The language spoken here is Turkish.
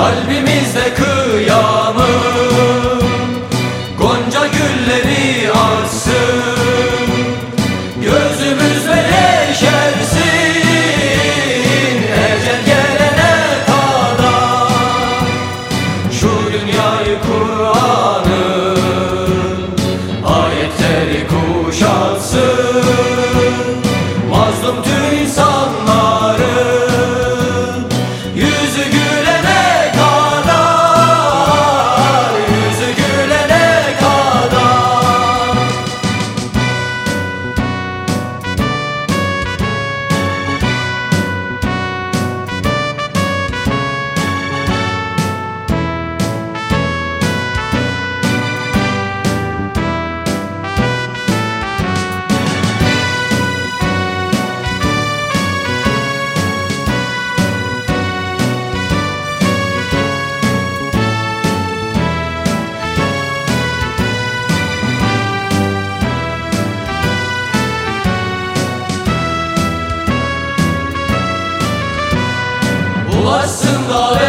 Kalbimizde kıyamı Gonca gülleri açsın Gözümüzde yeşersin Ecel gelene kadar. Şu dünyayı Kur'an'ın Ayetleri kuşatsın. Mazlum tüm Başında